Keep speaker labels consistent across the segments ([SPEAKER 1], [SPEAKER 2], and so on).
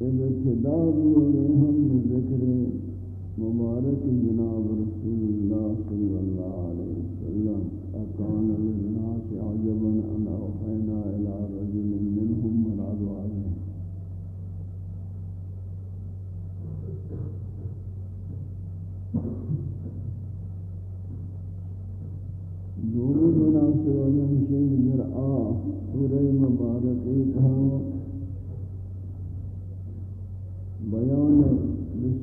[SPEAKER 1] ابتدا بھی ہم ذکر مبارک جناب رسول اللہ صلی اللہ علیہ وسلم، اکان للناس عجبا ان اوحینا الى رجل منهم مراد عليه دوری مناسب علم شید در آ سورہ مبارک کہا بیان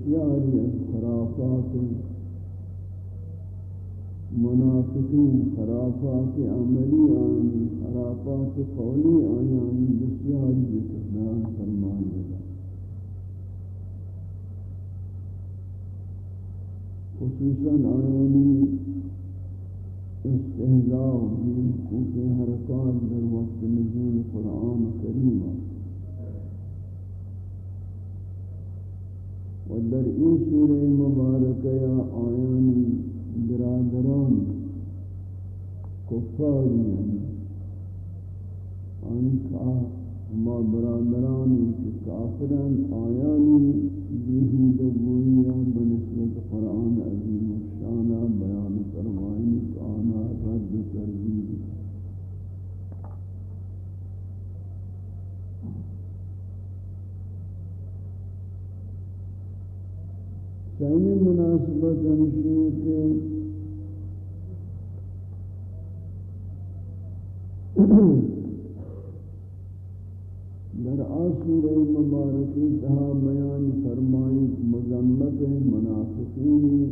[SPEAKER 1] بسیاری از خرافات منافقین، خرافات عملی آنی، خرافات قولی آنی بسیاری ذکر بیان فرمائی لگا خصوصاً آیانی استهزاء بالحقوق حرکات در وقت نزول قرآن کریم و در این سوره مبارکه یا آیانی برادران کفاری یعنی. آنی که ما برادرانی که کافران، آیانی بیهود گویان بنسبت قرآن عظیم الشانہ بیان فرمائنی کہ آنا رد تردید سینی مناسبت ہمشی کہ در آسور مبارکی تہا بیان فرمائی مذمت منافقینی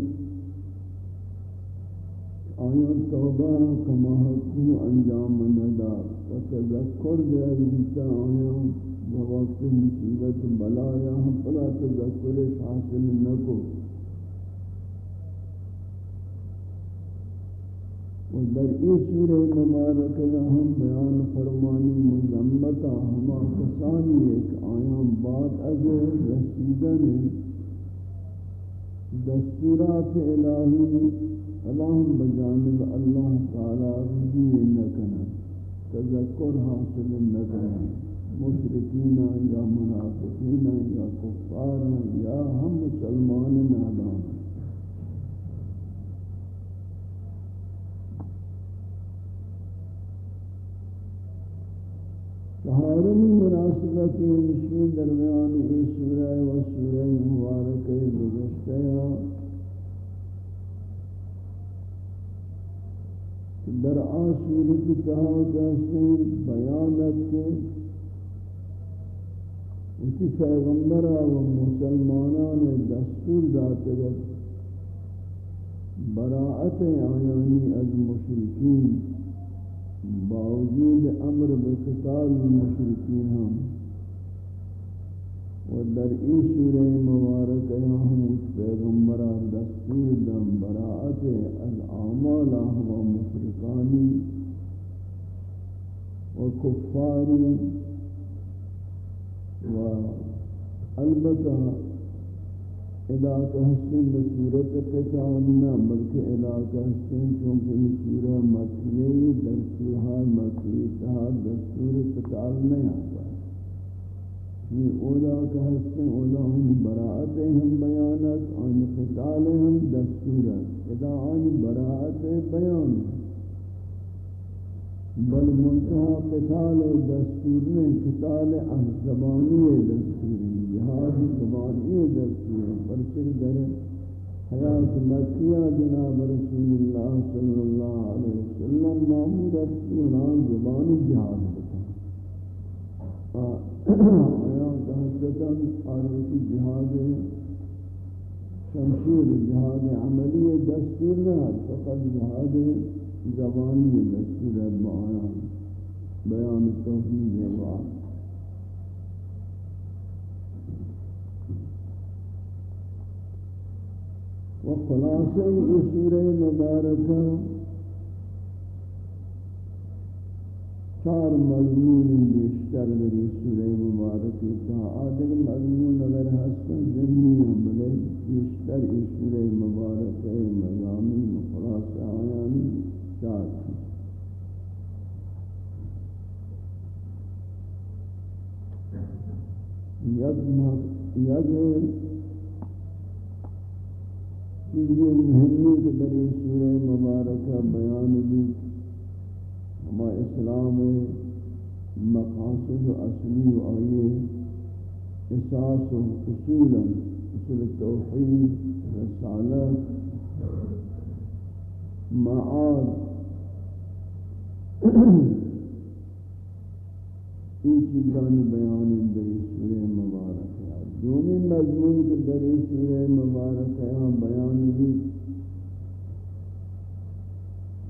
[SPEAKER 1] آیا توبہ کما حکو انجام ندا و تذکر دے بیتا آیا وقت مصیبت بلایا ہم پلا تذکر حاصل نکو و در این سورہ مبارک ہم بیان فرمانی مذمتا ہما کسانی ایک آیام بعد از رسیدن دستورات الہی اللہم بجانب اللہ تعالی رجوع نکنا تذکر حاصل نکنا مشرکین یا منافقین یا کفار یا ہم مسلمان نادان چہارمی مناسبت مشین درمیان یہ سورہ و سورہ مبارک گزشتہ در آسور کی تہا جیسے بیانت کے اسی پیغمبر و مسلمانان دستور داتے براعت آیانی از مشرکین باوجود امر بقتال المشرکین ہم و در این سورہ مبارک ہم اس پیغمبر دستور دم براعت از الاعمال و مشرکانی و کفاری و البتہ علاقہ حسن بصورت قتال نہ بلکہ علاقہ حسن چونکہ یہ سورہ مکیہ در سورہ مکیہ تہا دستور قتال نہیں آتا یہ اولا کا حسن اولا ہم براعت ہم بیانت آن قتال ہم دستورت ادا آن براعت بیان بل منتہا قتال دستور نہیں قتال زبانی دستور جہاد زبانی دستور پر پرچر در حیات مکیہ جناب رسول اللہ صلی اللہ علیہ وسلم معمول رسولان زبانی جہاد بتا حیات حسدن آروتی جہاد شمشیر جہاد عملی دستور نہ فقط جہاد زبانی دستور ہے بیان توحید ہے و خلاصہ یہ سورہ مبارکہ چار مضمون بیشتر دری سورہ مبارکہ تا آدھر مضمون اگر حسن ذہنی عملے بیشتر یہ سورہ مبارکہ مضامین خلاصہ آیانی. چار یک چیزیں مہمی کے در سورہ مبارکہ بیان بھی ہما اسلام مقاصد و اصلی و آئیے اساس و اصولا اصول توحید، رسالت، معاد یہ چیزان بیان در سورہ مبارکہ دومی مضمون کے در سورہ مبارک یہاں بیان بھی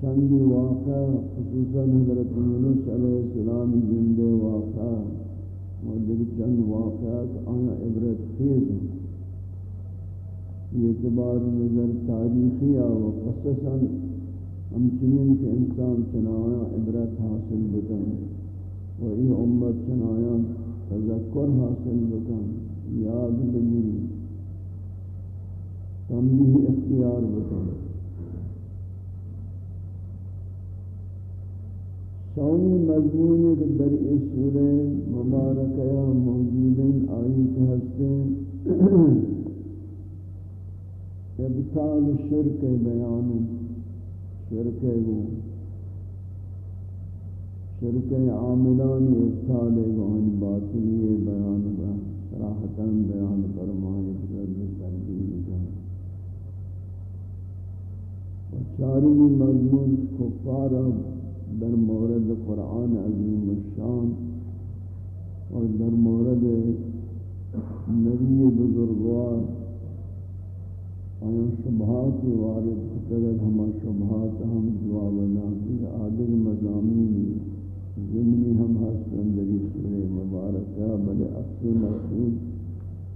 [SPEAKER 1] چندی واقع خصوصاً حضرت یونس علیہ السلام زندے واقع اور دیکھ چند واقعات آنا عبرت خیز ہیں۔ یہ اعتبار نظر تاریخی و قصصاً ہم چنین کے انسان چنایا عبرت حاصل بکن و یہ امت چنایا تذکر حاصل بکن، یاد بگیری. تنبیہ اختیار بکن. سونی مضمون کے در اس سورہ مبارکہ موجود آئی کے ہستے ابتال شرک بیان. شرک وہ شرک عاملانی ابتال گوہن باطنی بیان بیان صراحتاً بیان فرمائے بزرگ تنبیل جان۔ و مضمون کفار در مورد قرآن عظیم الشان اور در مورد نبی بزرگوار ہم شبہات کے وارد قدر ہم شبہات ہم جواب ناظر عادل مضامین زمنی ہم حسن دری سور مبارکہ، بل اکثر مقصود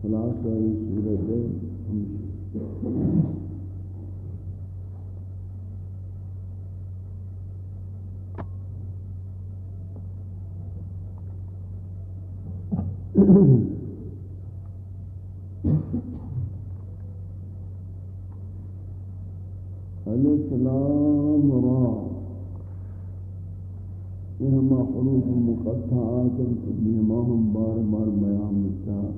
[SPEAKER 1] خلاصہ یہ سورت ہے ہم Thank you. ہم الاسلام را. یہ ہم حروف مقطعات ہیں ہم بار بار بیان ہوتا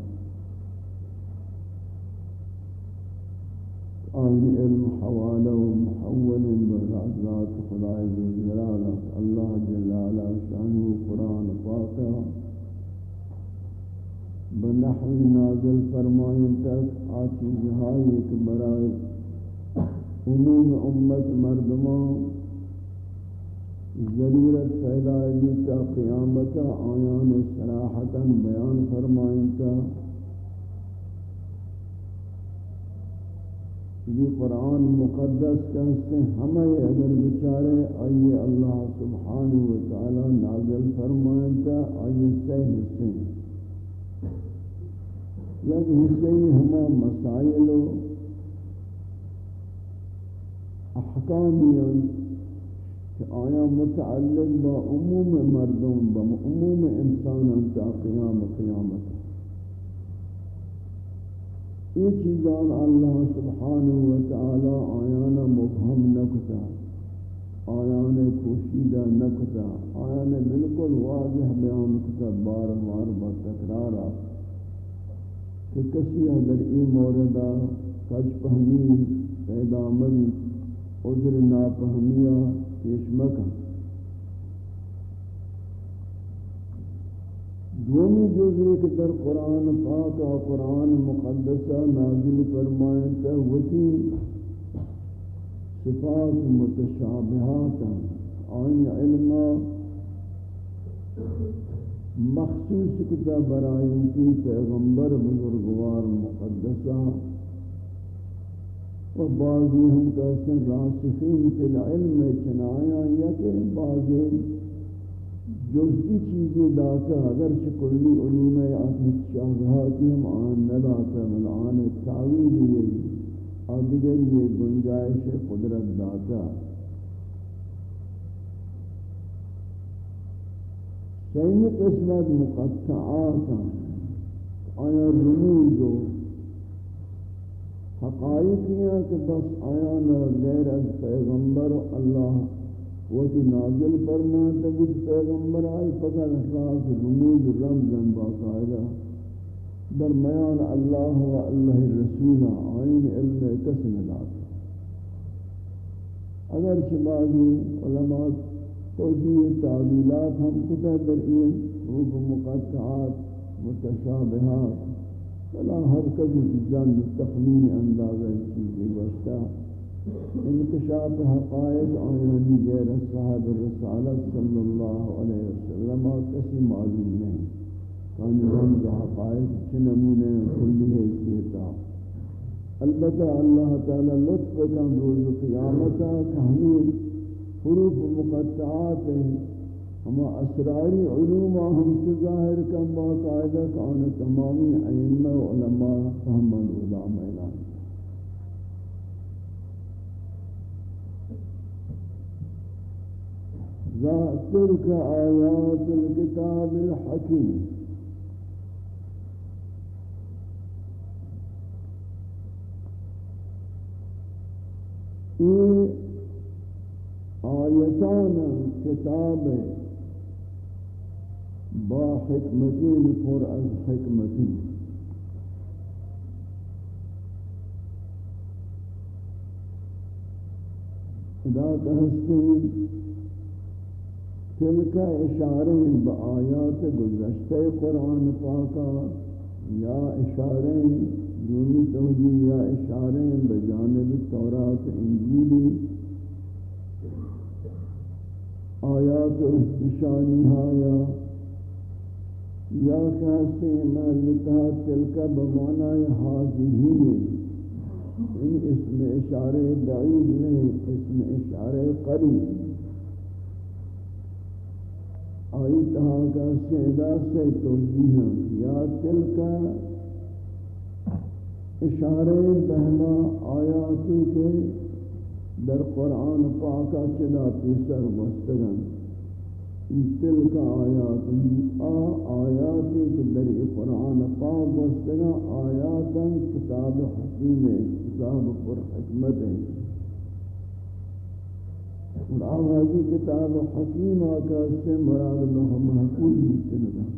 [SPEAKER 1] آن علم حوالہ و محول برازات خدای ذوالجلال اللہ جلالہ شانہ قرآن فاتحہ. بنحو نازل فرمائیں تک آتی جہائی ایک برائے عموم امت مردمان ضرورت پیدا ہے تا قیامت آیان صراحتا بیان فرمائیں تا یہ قرآن مقدس کہتے ہیں، ہمیں اگر بچارے آئیے اللہ سبحانہ وتعالی نازل فرمائیں تا آئیے سے حصے۔ یک حصے ہمیں مسائل و احکامیان کہ آیا متعلق با عموم مردم، با عموم انسان تا قیام قیامت. یہ چیزان اللہ سبحانہ وتعالی آیانا مبہم نکتا آیانا کوشیدہ نکتا آیانا بالکل واضح بیان کتا، بار بار با تکرارا. کہ کسی اگر ای موردہ کچھ پہمی پیدا مبی عذر ناپہمیہ پیش مکہ دومی جز ایک در قرآن پاک و قرآن مقدسہ نازل فرمائیں تا وتی صفات متشابہات آئین علم مخصوص کتا برائیں کی پیغمبر بزرگوار مقدسہ و بعضی ہم کہتے ہیں راسخین فی العلم چنایا یا کہ بعضی جزئی چیزیں داتا اگرچہ کلی علوم آتمت شاہدہاتی ہم آن نداتا من آن تعویل یہ اور دیگر یہ گنجائش قدرت داتا سیمی قسمت مقطعات آیا رموز و حقائق یہ کہ بس آیان غیر از پیغمبر اللہ وہ وہی نازل فرمان تبید پیغمبر آئی فقط راز رموز رمزن باقاعدہ درمیان اللہ و اللہ رسول آئین علم کس نداتا اگر بعضی علماء توجیہ تعبیلات ہم کتا در این روح مقطعات، متشابہات فلا ہر کبھی جان تخمین اندازہ چیزیں گوشتا انکشاف یعنی حقائق آیانی غیر صاحب الرسالت صلی اللہ علیہ وسلم کسی معلوم نہیں. کانی رمز حقائق چنمونے کلی حیثیتا. البتہ اللہ تعالی لطف کن روز قیامتا کہ ہمیں حروف مقطعات ہیں ہما اسراری علوم ہم سے ظاہر کا باقاعدہ کان تمامی ائمہ و علماء فهمن علماء اعلان تلك آيات الكتاب الحكيم یہ آیتان کتاب با حکمتین پر از حکمتی. ادا کہستے تلک اشارے با آیات گزشتہ قرآن پاکا، یا اشارے دونی توجی یا اشارے بجانب تورات انجیلی آیات نشانی ہایا یا کہتے ہیں محلتہ تلکہ بمعنی حاضی یعنی ان اسم اشارے بعید نہیں اسم اشارے قریب۔ آئی تہا کا سیدہ سے توجیہ یا تلکہ اشارے بہما آیاتی کے در قرآن پاکا چلا پیسر مستگن تلك آیات آ آیات کے در قرآن پاک وستگا آیاتا کتاب حکیم ہے، کتاب پر حکمت ہے۔ اور آغازی کتاب حکیم آکا سے مراد اللہ محفوظ مستندہ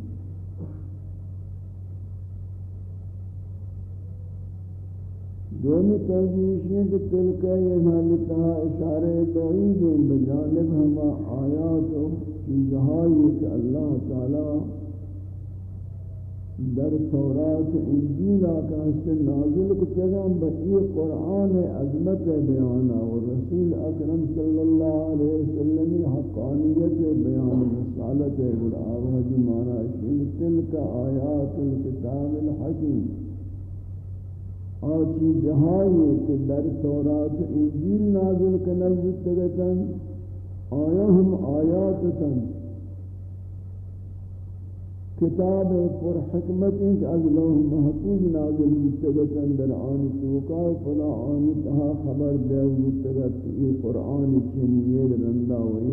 [SPEAKER 1] دومی توجیش ہے کہ تلکہ یہ حالتہ اشارہ بعید بجانب ہما آیات و چیزہائی کہ اللہ تعالی در تورات انجیل آکا سے نازل کو تگم بئی قرآن عظمت بیانا و رسول اکرم صلی اللہ علیہ وسلم حقانیت بیان رسالت گل آوازی مانا شنگ تلک آیات الكتاب الحکیم. آچی جہائی کہ در تورات انجیل نازل کنگ بتگتن آیا ہم آیاتتن. کتاب پر حکمت ایک از لوح محفوظ نازل بتگتن اندر آنی توقع فلا آنی تہا خبر دے بتگت یہ قرآن چنیر رندہ و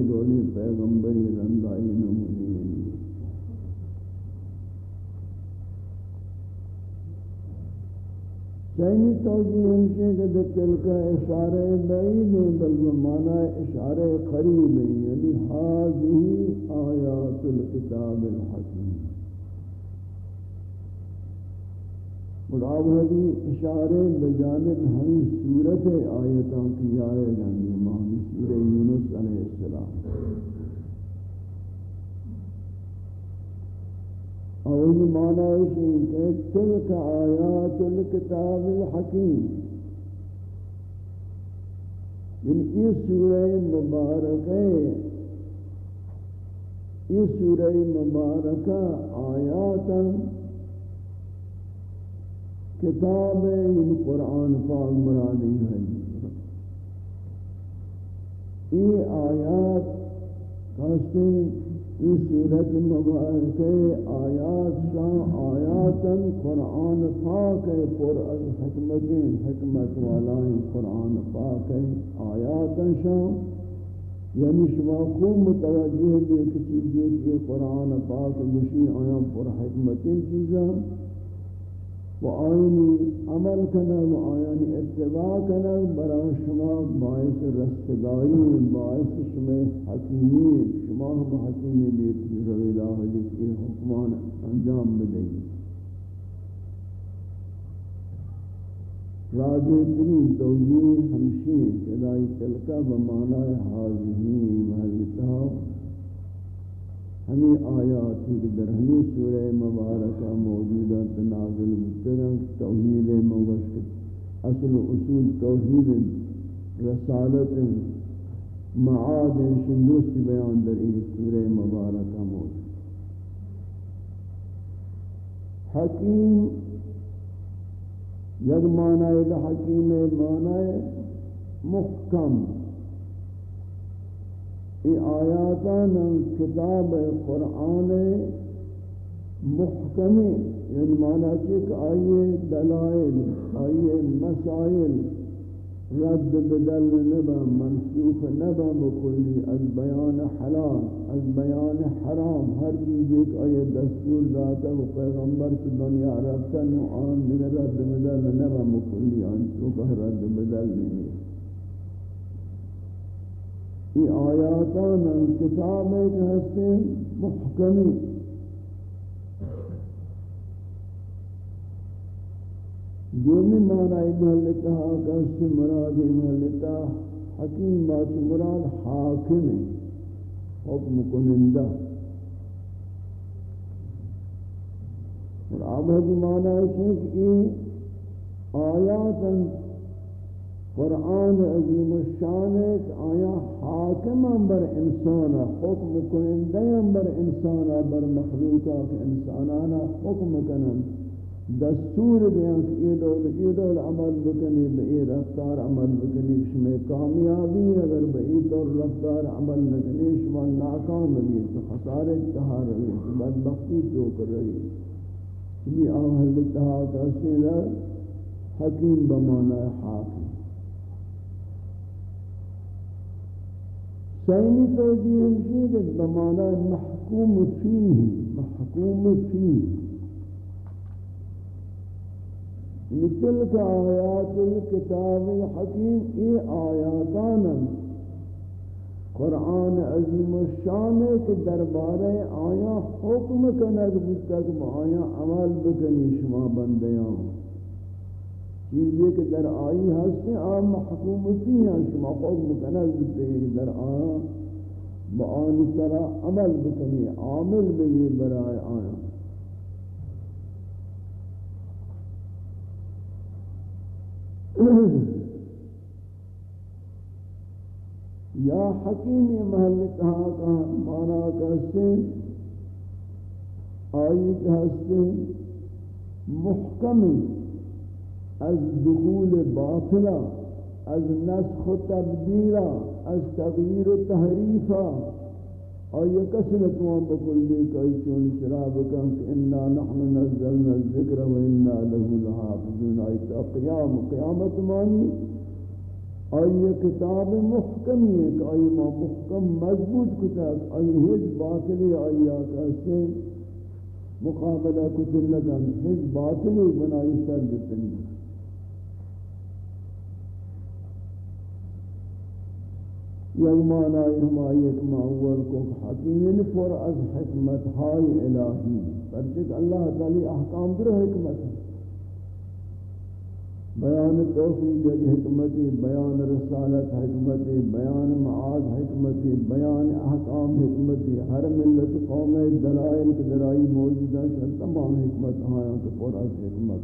[SPEAKER 1] توجیہ ہمشہ کہ در تلکہ اشارہ بعید ہے بلکہ معنی اشارہ قریب ہے یعنی حاضی آیات الكتاب الحکیم۔ اور آب حدی اشارہ بجانب ہمیں صورت آیتوں کی آئے گا معنی سورہ یونس علیہ السلام۔ اور معنی ہے کہ تلک آیات الکتاب الحکیم یعنی یہ سورہ مبارکہ یہ سورہ مبارکہ آیات کتاب یعنی قرآن پاک مرادی ہے۔ یہ آیات کہتے ہیں یہ صورت مبارک آیات شان آیاتا قرآن پاک ہے، پر از حکمتیں، حکمت والائیں قرآن پاک ہے آیاتا شاہ یعنی شما خوب متوجہ بھی چیزیں کہ قرآن پاک مشیع آیاں پر حکمتیں چیزاں۔ و آئینی عمل کنن و آئینی اتباع کنن برای شما باعث رستگاری، باعث شما حکیمی، شما ہم حکیمی بیتی روی اللہ کی حکمان انجام بدهی راجع ترین توجیه ہمشی کدائی تلکہ بمعنی حاضرین محلتہ ہمیں آیات کی در ہمیں سورہ مبارکہ موجودہ تنازل مسترن توحید موشک اصل اصول توحید رسالت معاد شندوست بیان در این سورہ مبارکہ موجود. حکیم یک معنی حکیم معنی محکم ای آیاتان کتاب قرآن محکمی یعنی معنی چک آئیے دلائل، آئیے مسائل، رد بدل نبا، منسوخ نبا بکلی، از بیان حلال، از بیان حرام، ہر چیز ایک آئیے دستور داتا و پیغمبر کی دنیا رفتا نو آن دیگر رد بدل نبا بکلی، آن چوکہ رد بدل نہیں یہ آیاتان کتاب ہے ایک ہستے محکمی. دومی معنی محلتا کسی مراد محلتا حکیم بات مراد؟ حاکم حکم کنندہ اور آب حدی معنی ہے کہ یہ آیاتاً قرآن عظیم الشان ایک آیا حاکم بر انسان حکم کنندے بر انسان بر مخلوقہ کہ انسانانا حکم کنن دستور دیاں کہ یہ دول یہ دول عمل بکنی بئی رفتار عمل بکنی شمی کامیابی اگر بئی دور رفتار عمل نکنی، شما ناکام بھی تو خسارے تہا رہی بدبختی تو کر رہی یہ آہل تہا کا سیدہ حکیم بمانا حاکم. سیمی توجیہ ہمشی کہ بمانا محکوم فیہ محکوم فیہ مثل کا آیات الكتاب الحکیم ای آیاتانا قرآن عظیم الشان ہے کہ دربارے آیا حکم کنک بودتا کہ آیا عمل بکنی شما بندیاں چیزی کہ در آئی ہستے آم محکوم فی ہیں. شما خود مکنک بکتے کہ در آیا با آنی سرا عمل بکنی، عامل بھی برائے آیا یا حکیم محل کہا کہا مانا کہستے آئی کہستے محکمی. از دخول باطلا، از نسخ و تبدیلا، از تغییر و تحریفا. آیا کسی نتوان بکلی کئی چون شراب کن کہ انا نحن نزلنا الذکر و انا له لحافظون؟ آیتا قیام قیامت مانی؟ آیا کتاب محکمی ہے کہ آیا ما محکم مضبوط کتاب آیا ہج باطلی آئی آیا کسی مقابلہ کتن لگن ہج باطلی بنائی سر جتن لگن جتنی یغمانا ہمائی ایک معول کو حکیمین یعنی پر از حکمت ہائی الہی پرچک اللہ تعالی احکام در حکمت بیان توفید حکمتی بیان رسالت حکمتی بیان معاد حکمتی بیان احکام حکمتی ہر ملت قوم دلائل کے دلائی موجودہ شن تمام حکمت آیاں کے پر از حکمت.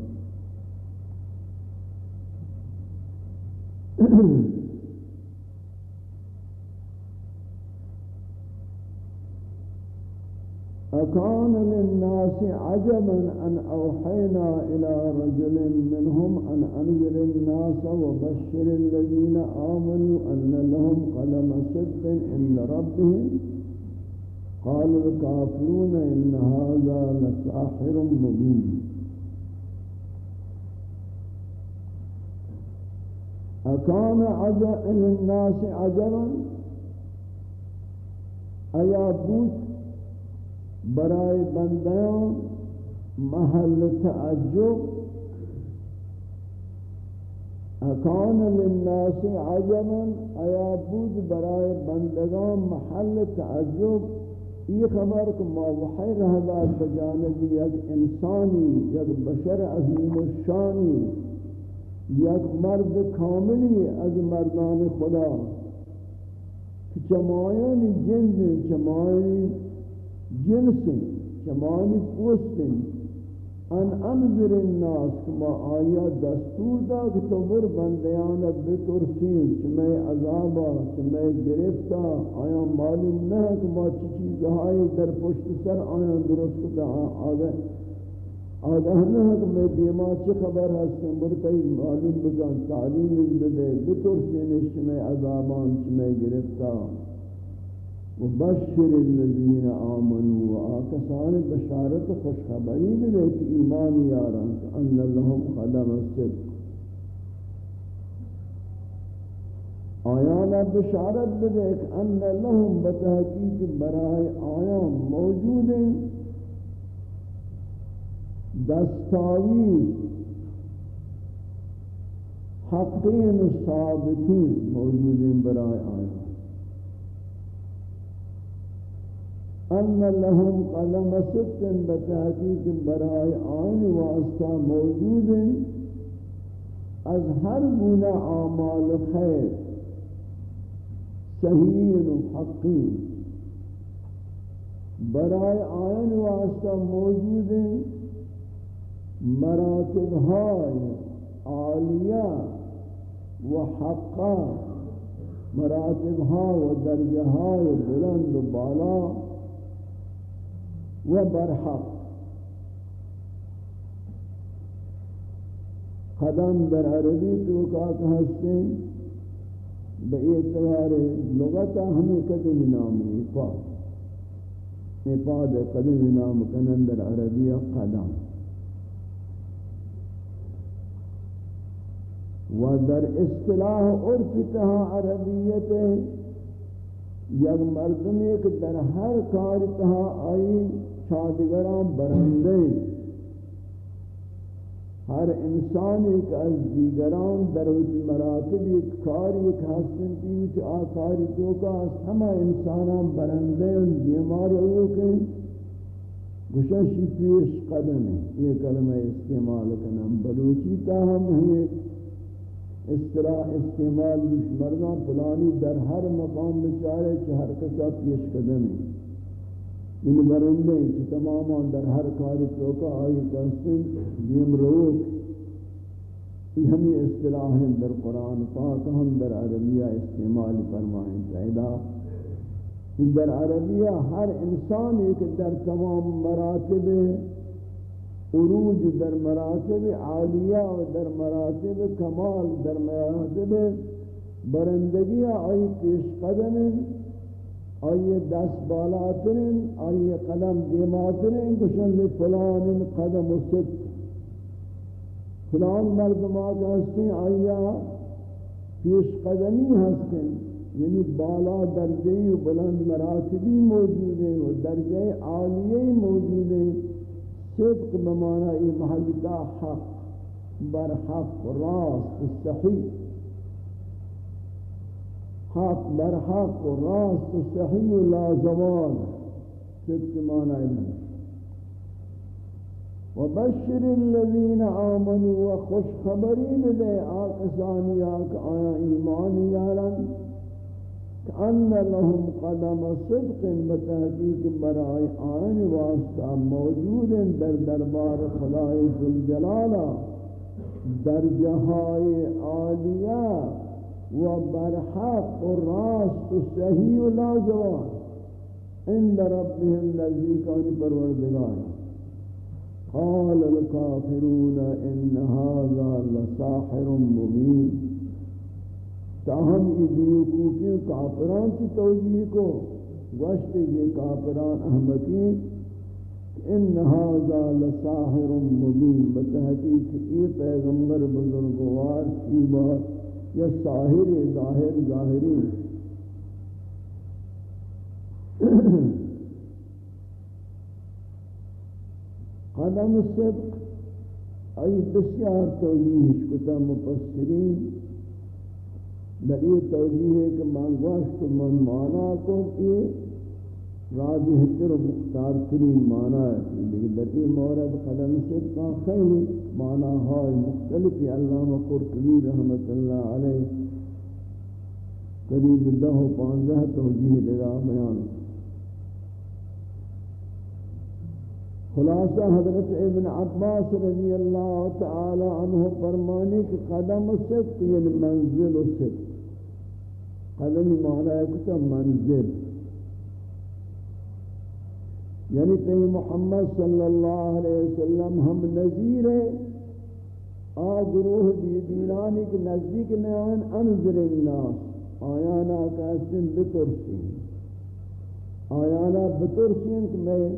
[SPEAKER 1] أكان للناس عجبا أن أوحينا إلى رجل منهم أن أنذر الناس وبشر الذين آمنوا أن لهم قلم صدق عند ربهم. قال الكافرون إن هذا لساحر مبين. أكان عجب للناس عجبا؟ أيا بوت برائے بندیاں محل تعجب. اکان للناس عجبا، ایا بود برائے بندگان محل تعجب؟ یہ خبر کہ ما وحی رہداد بجانب یک انسانی، یک بشر عظیم الشانی یک مرد کاملی از مردان خدا. چمایانی جنز چمایانی جنس چمانی پوست ان انظر الناس کما آیا دستور دا کہ تو بر بندیان بترسین چمیں عذابا چمیں گرفتا؟ آیا معلوم نہ کہ ما چی چیز آئی در پشت سر آیا درست دا آگا آگاہ نہ کہ میں دیما چی خبر ہستیں برکئی معلوم بکن تعلیم بدے بترسین چمیں عذابان چمیں گرفتا؟ وبشر الذين آمنوا وآكسان بشارت خوشخبری بھی کہ ایمان یاران ان لهم قدم الصدق آیانا بشارت بدے کہ ان لهم بتحقیق برائے آیان موجود ہیں دستاویز، حقین ثابتین موجود ہیں برائے آیان. ان لهم قلم صدق بتحقیق برائے آئین واسطہ موجود ہیں۔ از ہر گناہ اعمال خیر، صحیح و حقی برائے آئین واسطہ موجود ہیں۔ مراتب ہائے عالیہ و حقہ مراتب ہاں و درجہ ہائے بلند و بالا۔ و برحق قدم در عربی تو کاک ہستے بے اعتبار لغتا ہمیں قدم نام افاد افاد قدم نام کنن در عربی قدم. و در اصطلاح عرفتها عربیت یک مردم ایک در ہر کار تہا آئی چادگران برندے ہر انسان ایک از دیگران در مراتب ایک کار، ایک حسن تیوچ آکاری تو کا ہما انسانان برندے ان دیمار اوکے گششی پیش قدم ہے یہ کلمہ استعمال کنم. بلوچی تاہم ہے اس طرح استعمال بیش مردان پلانی در ہر مقام بچارے چھ ہر کسا پیش قدم ہے ان برندے کہ تماما در ہر کاری چوکا آئی کہستن دیم روک یہ ہمیں اصطلاح ہیں در قرآن پاک ہم در عربیہ استعمال فرمائیں پیدا در عربیہ ہر انسان ایک در تمام مراتب عروج در مراتب عالیہ و در مراتب کمال در مراتب برندگی آئی پیش قدم آئیے دس بالاترین آئیے قدم دیماترین کشن لی فلان قدم و صدق فلان مردمات ہستیں آئیے پیش قدمی ہستیں یعنی بالا درجہی و بلند مراتبی موجود ہیں و درجہ عالیہ موجود ہیں صدق بمانا ای محلتا حق برحق راست صحیح. حق بر حق و راست و صحیح و لازوال صدق معنی من و بشر الذین آمنوا و خوش خبری بدے آقسانی آق آیا ایمان یارن ان لهم قدم صدق بتحقیق برای آن واسطہ موجود در دربار خدای ذوالجلالہ درجہائے عالیہ و برحق و راست و صحیح و لازوان عند ربهم نزدیکان پروردگار. قال الكافرون ان هذا لساحر مبين تاہم یہ بیوقوفی کافران کی توجیہ کو گوشت یہ کافران احمقی ان هذا لساحر مبين بتحقیق یہ پیغمبر بزرگوار کی بات یا ساہر ظاہر، ظاہری۔ قدم صدق، ای بسیار توجیح کتا مفسرین، در یہ توجیح ہے کہ مانگوشت من مانا کو کہ راجح تر مختار ترین معنی ہے۔ لیکن در این مورد قدم سے خیلی معنی های مختلفی علامہ قرطبی رحمت اللہ علیہ قریب دہ و پانزہ توجیہ لگا بیان۔ خلاصہ حضرت ابن عباس رضی اللہ تعالی عنہ فرمانے کہ قدم صدق یعنی منزل صدق۔ قدمی معنی ہے کہ منزل۔ یعنی تی محمد صلی اللہ علیہ وسلم ہم نظیر آ گروہ دی دینانی کے نزدیک نیان انظر الناس آیانا کاسم بترسین. آیانا بترسین کہ میں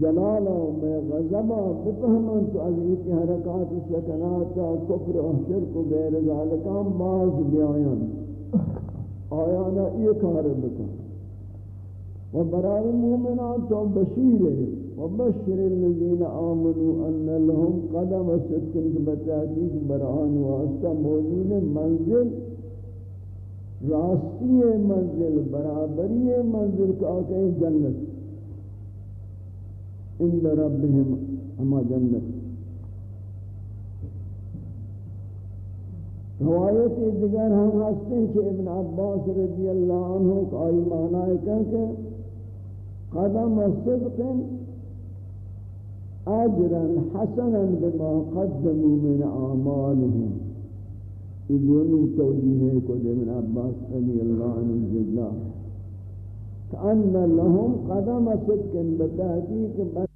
[SPEAKER 1] جلالا و میں غضبا بفہمن تو عزیزی حرکات سکناتا کفر و شرک و غیر ذالکان باز بیاین آیانا یہ کار بکن. و برای مومنان تو بشیر ہے. و بشر الذین آمنوا ان لهم قدم صدق بتحقیق بران واسطہ موجود منزل، راستی منزل، برابری منزل کا کہ جنت۔ ان ربهم اما جنت۔ روایت دیگر ہم ہستے ہیں کہ ابن عباس رضی اللہ عنہ کا آئی معنی ہے کہ قدم صدق اجرا حسنا بما قدموا من أعمالهم. اذن توجيه کو ابن عباس رضی اللہ عنہ جزا كأن لهم قدم صدق بتحقيق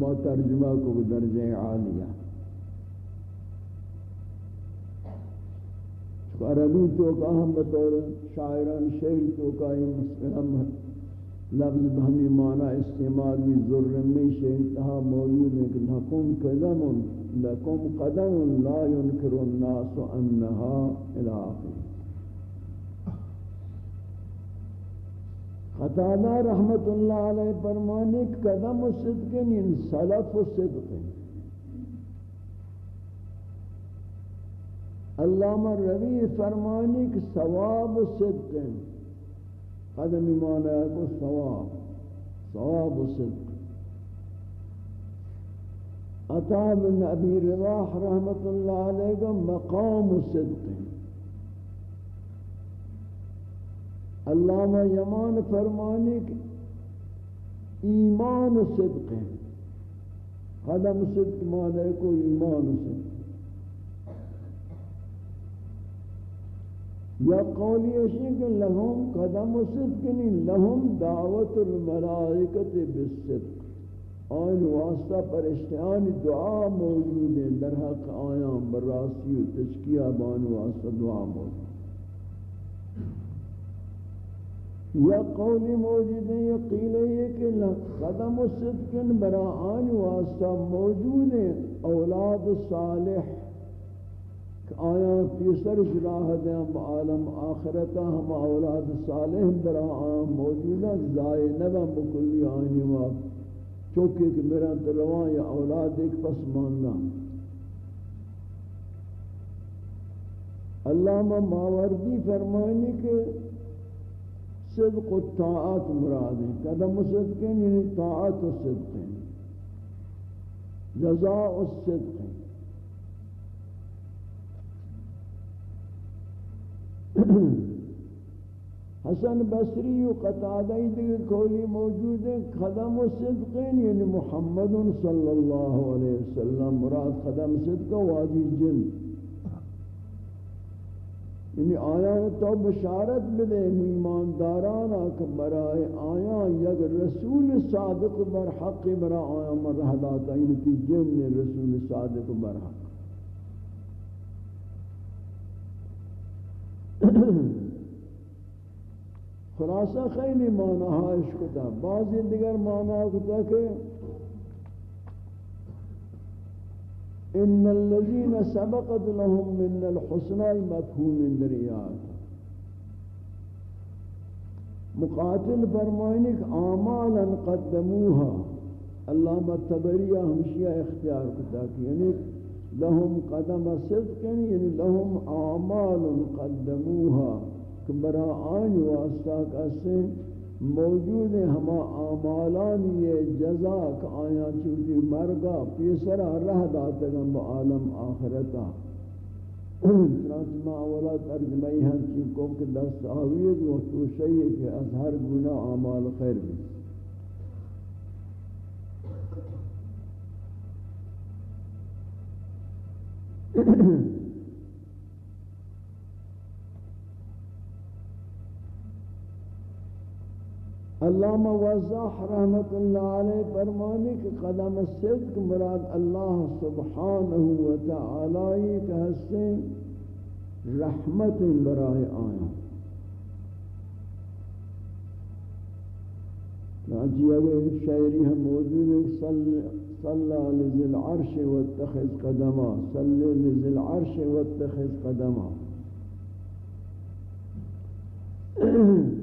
[SPEAKER 1] ما ترجمہ کو درجہ عالیہ عربی تو کا ہم بطور شاعران، شعر تو کا یہ مسئلہ لفظ بہمی معنی استعمال بھی ظلم میں شہنتہا موجود ہے کہ لکم قدم لکم قدم لا ينکر الناس انہا الہی خطادہ رحمت اللہ علیہ فرمانے قدم و صدقن ان علامہ روی فرمانی کہ ثواب و صدقن قدم مانا کو ثواب ثواب صدق۔ عطا بن ابی رواح رحمت اللہ علیہ کا مقام صدق علامہ یمان فرمانی کہ ایمان صدق قدم صدق مانا کو ایمان صدق۔ یا قولی اشی کہ لہم قدم و صدقنی لہم دعوت الملائکت بالصدق. آئین واسطہ پر اشتعان دعا موجود ہے در حق آیان براسی و تشکیہ بان واسطہ دعا موجود یا قولی موجود ہے یا قیل ہے کہ قدم و صدقن برا آئین واسطہ موجود ہے اولاد صالح آیا پیسر شراہ دیں عالم آخرتا ہم اولاد صالح برا آیا موجودہ زائے نبا بکلی آئینی وقت چونکہ کہ میرا دلوان یا اولاد ایک پس ماننا. علامہ ماوردی فرمائنی کہ صدق و طاعت مراد ہیں. قدم صدقین یعنی طاعت و صدقین جزاء و حسن بصری و قطادہ دیگر کولی موجود ہیں، قدم و صدقین یعنی محمد صلی اللہ علیہ وسلم، مراد قدم صدق و واجی جن۔ یعنی آیان تو بشارت بدے ایماندارانا کہ برائے آیان یک رسول صادق بر حق برا آیان مرحداتا یعنی کی جن رسول صادق بر خلاصہ خیلی معنی ہائش کتا. بعضی دیگر معنی کتا کہ ان الذين سبقت لهم من الحسنى مفهوم دریات مقاتل فرمائنی کہ اعمالا قدموها. علامہ تبریہ ہمشیہ اختیار کتا کہ یعنی لهم قدم صدق یعنی لهم اعمال قدموها کہ برا آن واسطہ کسے موجود ہیں ہما آمالان یہ جزا کہ آیا چوتی مرگا پیسرا رہ داتگم با عالم آخرتا. چنانچہ ما اولا ترجمہی ہم چیکوں کہ دست آوید و توشئی کہ از ہر گناہ آمال خیر بھی علامہ وضاح رحمت اللہ علیہ فرمانے کہ قدم صدق مراد اللہ سبحانہ وتعالی کے حصے رحمت برائے آئیں چنانچہ اگر شاعری ہم موجود ہے صلی لذی العرش واتخذ قدما. صلی لذی العرش واتخذ قدما.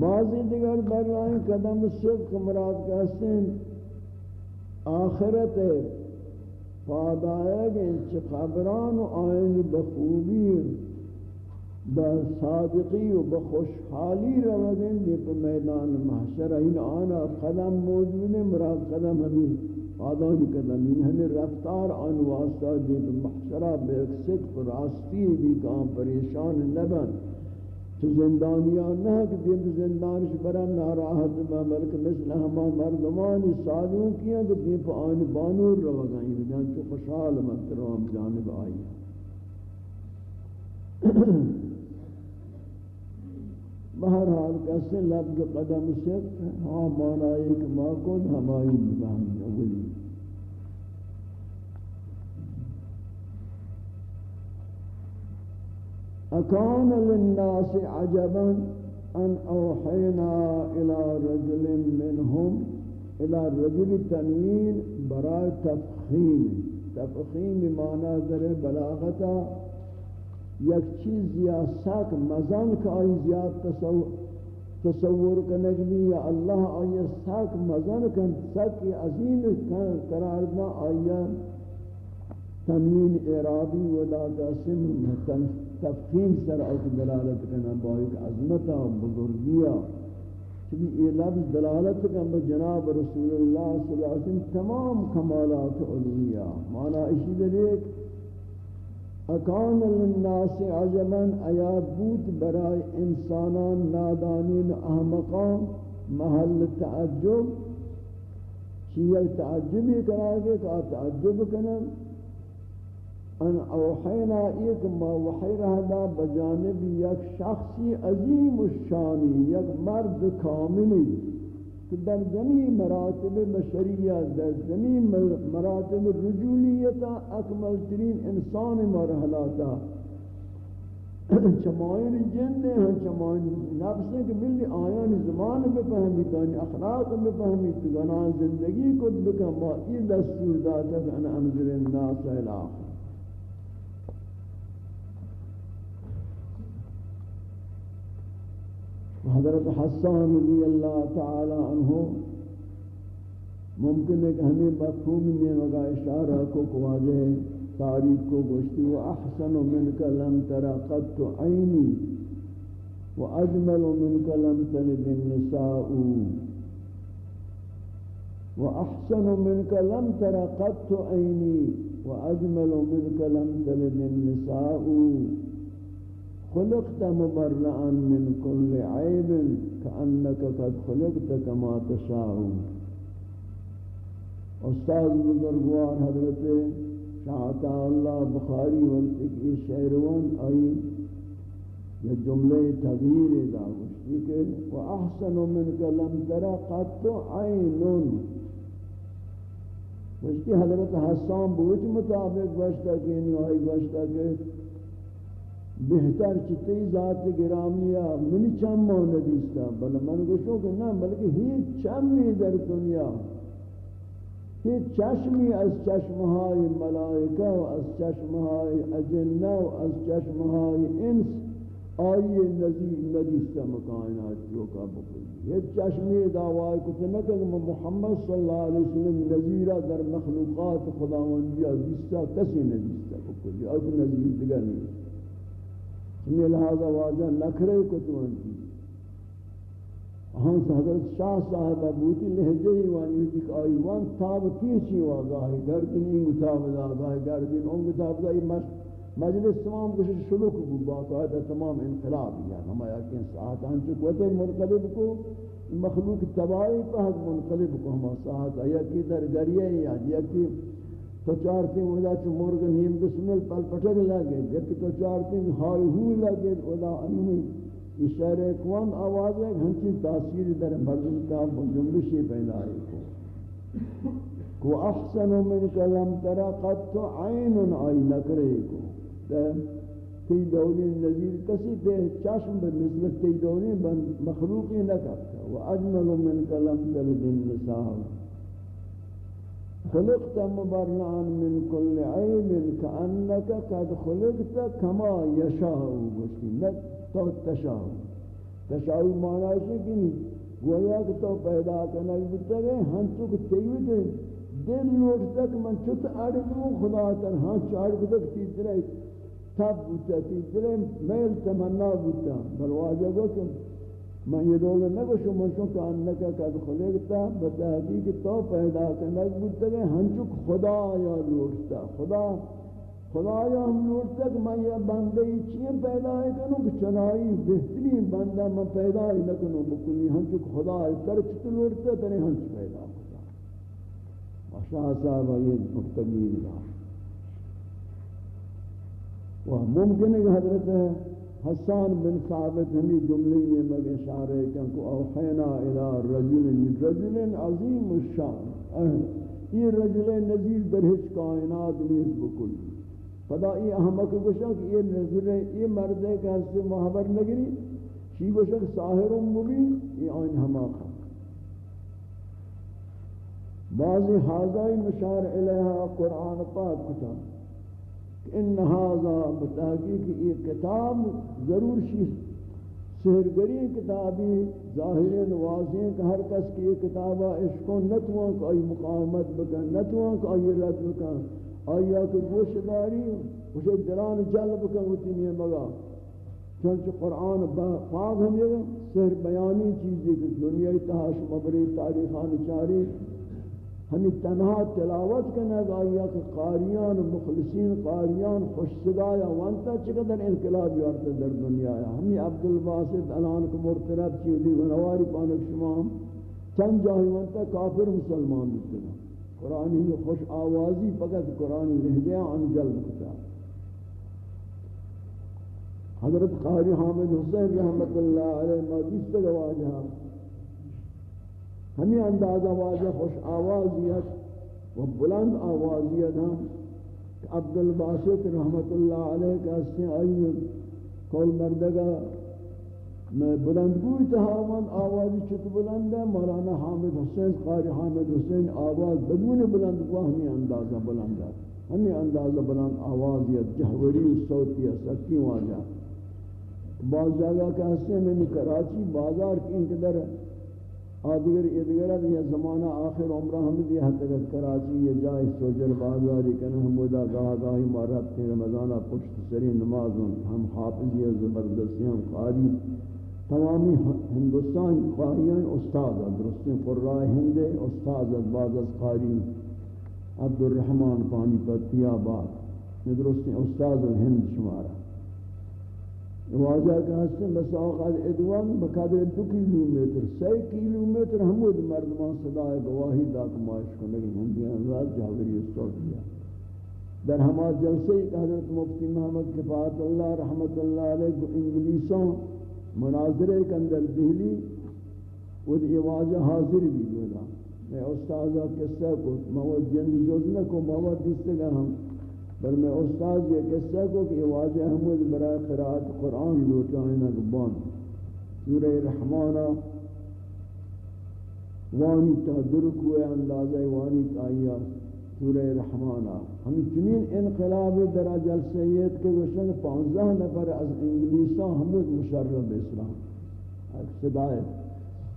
[SPEAKER 1] بعضی دیگر بر رہے قدم صدق مراد کہتے ہیں آخرت ہے پادائے گئے چھ خبران و آئین بخوبی بصادقی و بخوشحالی روگن دی پا میدان محشر این آنا قدم موجود ہے مراد قدم ہمیں آدانی قدم. این ہمیں رفتار آن واسطہ دی پا محشرہ بے صدق راستی بھی کام پریشان نبن تو زندانیان نہ کہ دیم زندانش برا ناراحت با ملک مثل ہما مردمانی سادوں کیا کہ دیم پا آن بانور رو گئیں بدن چو خوشحال محترام جانب آئی بہرحال کسی لفظ قدم سے ہاں مانا ایک ما کن ہمائی بہن اولی۔ اکان للناس عجبا ان اوحینا الى رجل منهم الى رجل تنوین برای تفخیم. تفخیم معنی در بلاغتا یک چیز یا ساک مزان کا آئی زیاد تصور کنگ بھی یا اللہ آئی ساک مزان کن ساک عظیم قرار دنا آئی تنوین اعرابی ودا قسم تفخیم سر اوک دلالت کنا با ایک عظمتا بزرگیا. چونکہ یہ لفظ دلالت کنا جناب رسول اللہ صلی اللہ علیہ وسلم تمام کمالات علویہ مانا اسی در اکان للناس عجبا آیات بود برای انسانان نادانین احمقان محل تعجب. چیئے تعجبی کرا گے کہ تعجب کنن؟ ان اوحینا ایک ما وحی رہا بجانب یک شخصی عظیم الشانی، یک مرد کاملی کہ در جمیع مراتب بشریت، در جمیع مراتب رجولیتا اکمل ترین انسان مرحلاتا چمائن جن ہیں چمائن نفس ہیں کہ ملی آیان زمان بفہمی تانی اخلاق بفہمی تگنان زندگی کو بکن با ای دستور داتا کہ انا انظر الناس الاخر حضرت حسان رضی اللہ تعالی عنہ ممکن ہے کہ ہمیں مفہوم نے مگا اشارہ کو واضح تعریف کو گوشتی و احسن منک لم ترى قد عینی و اجمل منک لم تلد النساء و احسن منک لم ترى قد عینی و اجمل منک لم تلد النساء خلقت مبرعا من كل عيب كأنك قد خلقت كما تشاء. استاد بزرگوار حضرت شاہتا اللہ بخاری وقت کی شعروان آئی یہ جملے تغییر داوشتی کہ وَأَحْسَنُ مِنْكَ لَمْ تَرَ قَدْتُ عَيْنٌ وشتی حضرت حسان بہت مطابق وشتا کہ انہی آئی وشتا کہ بہتر چتی ذات گرامیا منی چم موندیستا بل من گوشو کہ نہ، بلکہ ہیچ چمی در دنیا، ہیچ چشمی از چشمهای ملائکہ و از چشمهای اجنہ و از چشمهای انس آئی نظیر ندیستا مکائنات جو کا بکلی۔ ہیچ چشمی دعوائی کو تنکل محمد صلی اللہ علیہ وسلم نظیرہ در مخلوقات خداوندیہ دیستا، کسی ندیستا بکل بکلی اور نظیر دیگر نہیں۔ یہ لہذا واجہ نکھرے کو تو ہاں جی۔ ہاں انتی ہم حضرت شاہ صاحب ابوتی لہجے ہی وانی ہوتی کہ آئی وان تاب کیچی واگاہی گردن این گتاب دا آگاہی گردن اون گتاب دا مجلس تمام کچھ شلوک کو باقاعدہ تمام انقلاب یا ہم آیا کہ ساعت ہاں جی، آنچو کوتے منقلب کو، مخلوق تباہی پہت منقلب کو ہم ساعت آیا کہ در گریہ یا کہ تو چار تین ودا چ مرغ نیم بسمل پل پٹک لگے جب تو چار تین ہائی ہو لگے، ودا انہی اشارے کوان آواز ہے، ہنچی تاثیر در مردم کا جنبش پیدا ہے۔ کو کو احسن من کلام ترى قد تو عین عین نکرے کو۔ تی دولی نظیر کسی تے چشم بر مثل تی دولی مخلوقی نہ و اجمل من کلام تلد النساء خلقت مبرعا من كل عيب كأنك قد خلقت كما يشاء گوشتی نہ تو تشاء تشاء معنی ہے کہ گویا کہ تو پیدا کرنا بتا گئے ہم تو تیوی دے دل لوٹ تک من چت اڑوں خدا تر ہاں چاڑ تک تیسرے تب بوتا تیسرے میل تمنا بوتا بل واجب کہ میں یہ لوگ نہ گوشو منشو کہ انکا قد خلقتا بتحقیق تو پیدا کرنک بودتا کہ ہنچو خدا یا لوٹتا خدا خدا یا ہم لوٹتا کہ میں یہ بندے چین پیدا ہے کنو کہ چنائی بہترین بندہ میں پیدا ہی نہ بکلی ہنچو خدا ہے تر چھتو لوٹتا تنے ہنچ پیدا ہوتا شاہ صاحب یہ مختبیر دا وہ ممکن ہے کہ حضرت ہے حسان بن ثابت ہمیں جملے میں مگ اشارے کہ کو اوحینا الى رجل رجل عظیم الشان یہ رجل نظیر در ہچ کائنات نیز بکل۔ فدا ای احمق گوشا کہ یہ نظر یہ مرد ہے کہ ہستے محبر نگری، شی گوشا کہ ساہر مبین، یہ آئین حماقہ بعضی حاضائی مشار علیہا قرآن پاک کتا ان حاضا بتحقیق یہ کتاب ضرور شیست سہرگری کتابی ظاہر واضح کہ ہر کس کی یہ کتابہ عشقوں نتوان کو ای مقامت بکن، نتوان کو ای رد بکن آیا کہ گوش داری اسے دلان جلب کن ہوتی نہیں مگا۔ چونچہ قرآن پاک ہم یہ سہر بیانی چیزی کہ دنیا اتحاش مبری، تاریخان چاری ہمیں تنہا تلاوت کرنا گایا کہ قاریان مخلصین، قاریان خوش صدایا، وانتا چقدر انقلاب یارتا در دنیا ہے۔ ہمیں عبدالباسط الان کو مرترب چیزی ونواری پانک شمام چند جاہی وانتا کافر مسلمان بکنا قرآنی خوش آوازی، فقط قرآنی لہجہ عن جلد کتا۔ حضرت قاری حامد حسین رحمت اللہ علیہ مجلس تک واجہ ہمیں اندازہ واضح خوش آوازیت و بلند آوازیت ہم کہ عبدالباسط رحمت اللہ علیہ کا اس سے آئی کول مردگا میں بلند گوئی تہاوان آوازی چھت بلند ہے، مولانا حامد حسین، قاری حامد حسین، آواز بدون بلند گوا ہمیں اندازہ بلند ہے۔ ہمیں اندازہ بلند آوازیت جہوری صوتی سکی واجہ بعض جگہ کہ اس میں کراچی بازار کی انقدر آدگر ادگر یہ زمانہ آخر عمرہ ہم دی حد کراچی یہ جائے سوجر بازاری کنا ہمودا گاہ گاہی مارت تے رمضانہ پشت سری نمازوں ہم حافظ یہ زبردستی ہم قاری تمامی ہندوستان قاریان استاد درستی قرآن ہندے استاد بعض از قاری عبد الرحمن پانی پتی آباد درستی استاد ہند شمارہ۔ واجہ کہ ہستن بس آقاد ادوان بقدر دو کیلومیتر سی کیلومیتر ہمود مردمان صدای گواہی داک مائش کو لگی ہندیان راز جاوری استوک دیا در ہما جلسے کہ حضرت مفتی محمد کفات اللہ رحمت اللہ علیہ کو انگلیسوں مناظرے کے اندر دہلی وہ یہ واجہ حاضر بھی دولا میں استاذہ قصہ کو مواد جن جوزنہ کو مواد دیستے گا ہم بل میں استاد یہ قصہ کو کہ واجہ احمد برائے قرآت قرآن لوٹائنا گبان سورہ رحمانہ وانی تا درکوئے اندازہ وانی تا تایا سورہ رحمانہ ہم چنین انقلاب درہ جلسیت کے وشن پانزہ نفر از انگلیسا حمد مشرب اسلام۔ ایک صدای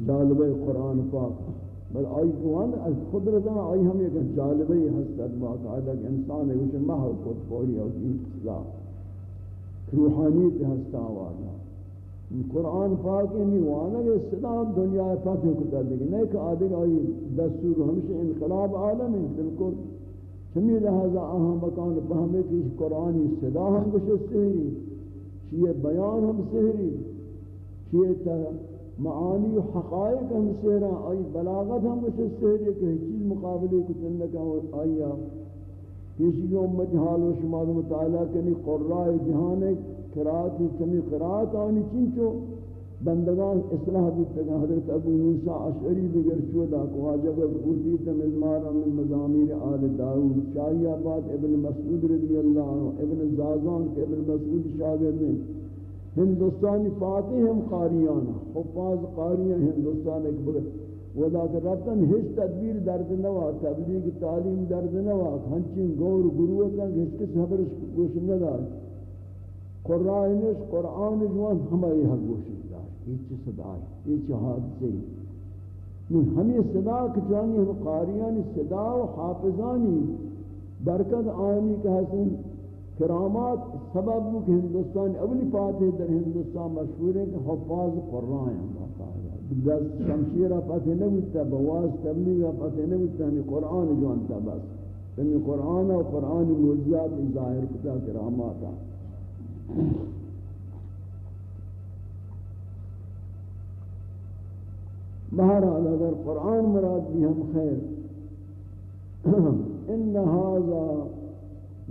[SPEAKER 1] جالب قرآن پاک۔ بل آئی قوان از خود رضا آئی ہم ایک جالبی حسد باقاعدہ کہ انسان ہے اسے محو خود پوری اور کی اصلاح روحانیت ہستا آوازا قرآن پاک میں وانا کہ صدا دنیا فتح کتا دیکھ نہیں کہ آدھر آئی دستور ہمشہ انقلاب عالم ہے بالکل. چمی لہذا آہاں مکان پہمے کہ قرآنی صدا ہم کچھ سہری چیئے بیان ہم سہری چیئے معانی و حقائق ہم سہرا آئی بلاغت ہم اسے سہرے کہ چیز مقابلے کو تنکا آئیا کسی کی امت حال و شمال مطالعہ کنی قرآن جہان قرآت چمی قرآت آنی، چنچو بندگان اصلاح بیتگا حضرت ابو موسیٰ عشری بگر چودا کو آجا گر قوتی تمزمارا من مزامیر آل داود شاہی آباد ابن مسعود رضی اللہ عنہ، ابن زازان کے ابن مسعود شاگرد نے ہندوستانی فاتح ہم قاریان حفاظ قاریان ہندوستان ایک بگر ودا کہ رتن ہش تدبیر درد نوا، تبلیغ تعلیم درد نوا ہنچین گور گروہ کا ہش کس خبر گوش نہ دار قرآن قرآن جوان ہماری حق گوش دار ہیچ صدا ہیچ حادثے ہمیں صدا کچانی ہم قاریان صدا و حافظانی، برکت آنی کہ حسن کرامات سبب وہ کہ ہندوستان اولی فاتح در ہندوستان مشہور ہے کہ حفاظ قرآن ہیں باقاعدہ دست شمشیرہ فتح نبوتا بواز تبلیغہ فتح نبوتا ہمیں قرآن جو بس۔ ہمیں قرآن و قرآن موجزات ظاہر کتا کراماتا بہرحال اگر قرآن مراد بھی ہم خیر، ان هذا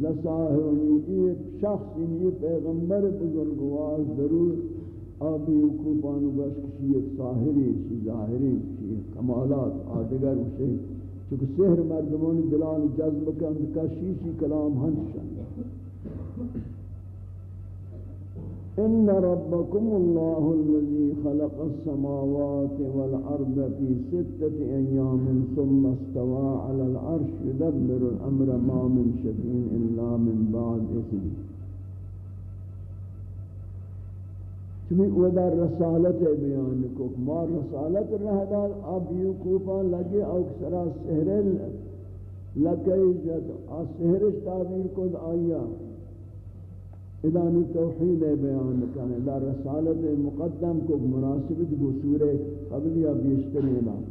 [SPEAKER 1] لساہرنی ایک شخص یہ پیغمبر بزرگوار ضرور آبی حکوبانو و بشکشی ایک ساہری چی ظاہری چی کمالات، آدگر اسے چونکہ سحر مردمان دلان جذب کند کشیشی کلام ہنشن إن ربكم الله الذي خلق السماوات والأرض في ستة أيام ثم استوى على العرش يدبر الأمر ما من شفين إلا من بعد إذنه. چمی ودا رسالت بیان کو ما رسالت رہ داد اب یو کوپا لگے أو سرا سحر لگے جد سحرش تعبیر کو آیا ادان توحید بیان کرنے، لا رسالت مقدم کو مناسبت کو سورہ قبل بیشتر اعلان